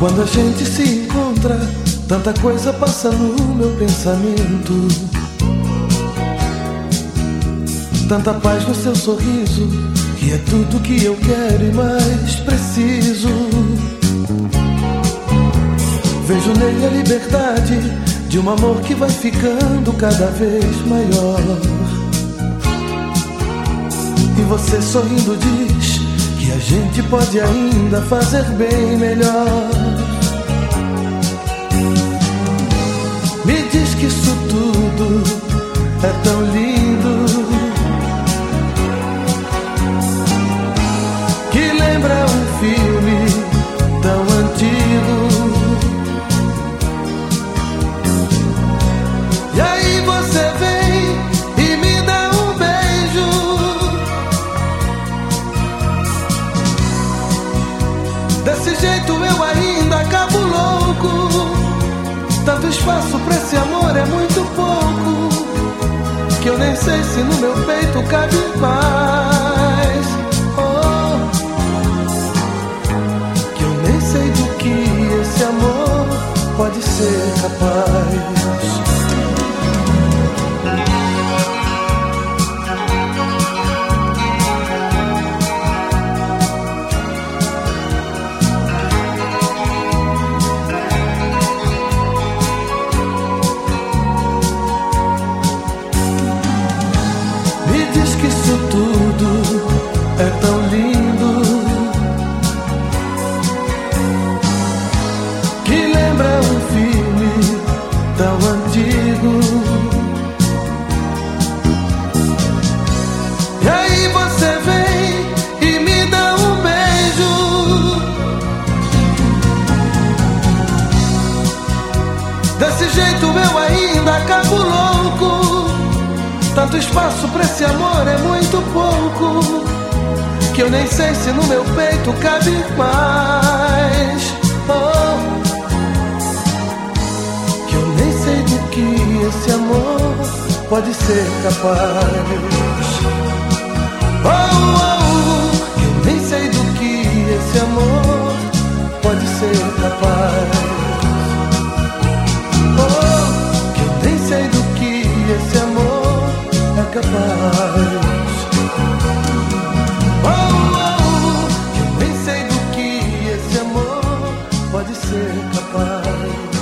Quando a gente se encontra, tanta coisa passa no meu pensamento. Tanta paz no seu sorriso, que é tudo que eu quero e mais preciso. Vejo nele a liberdade de um amor que vai ficando cada vez maior. E você sorrindo diz que a gente pode ainda fazer bem melhor. Espaço pra esse amor é muito pouco. Que eu nem sei se no meu peito cabe mais. Oh. Que eu nem sei do que esse amor pode ser capaz. Jeito eu ainda acabo louco. Tanto espaço pra esse amor é muito pouco. Que eu nem sei se no meu peito cabe mais. Oh. Que eu nem sei do que esse amor pode ser capaz. Oh, oh, above.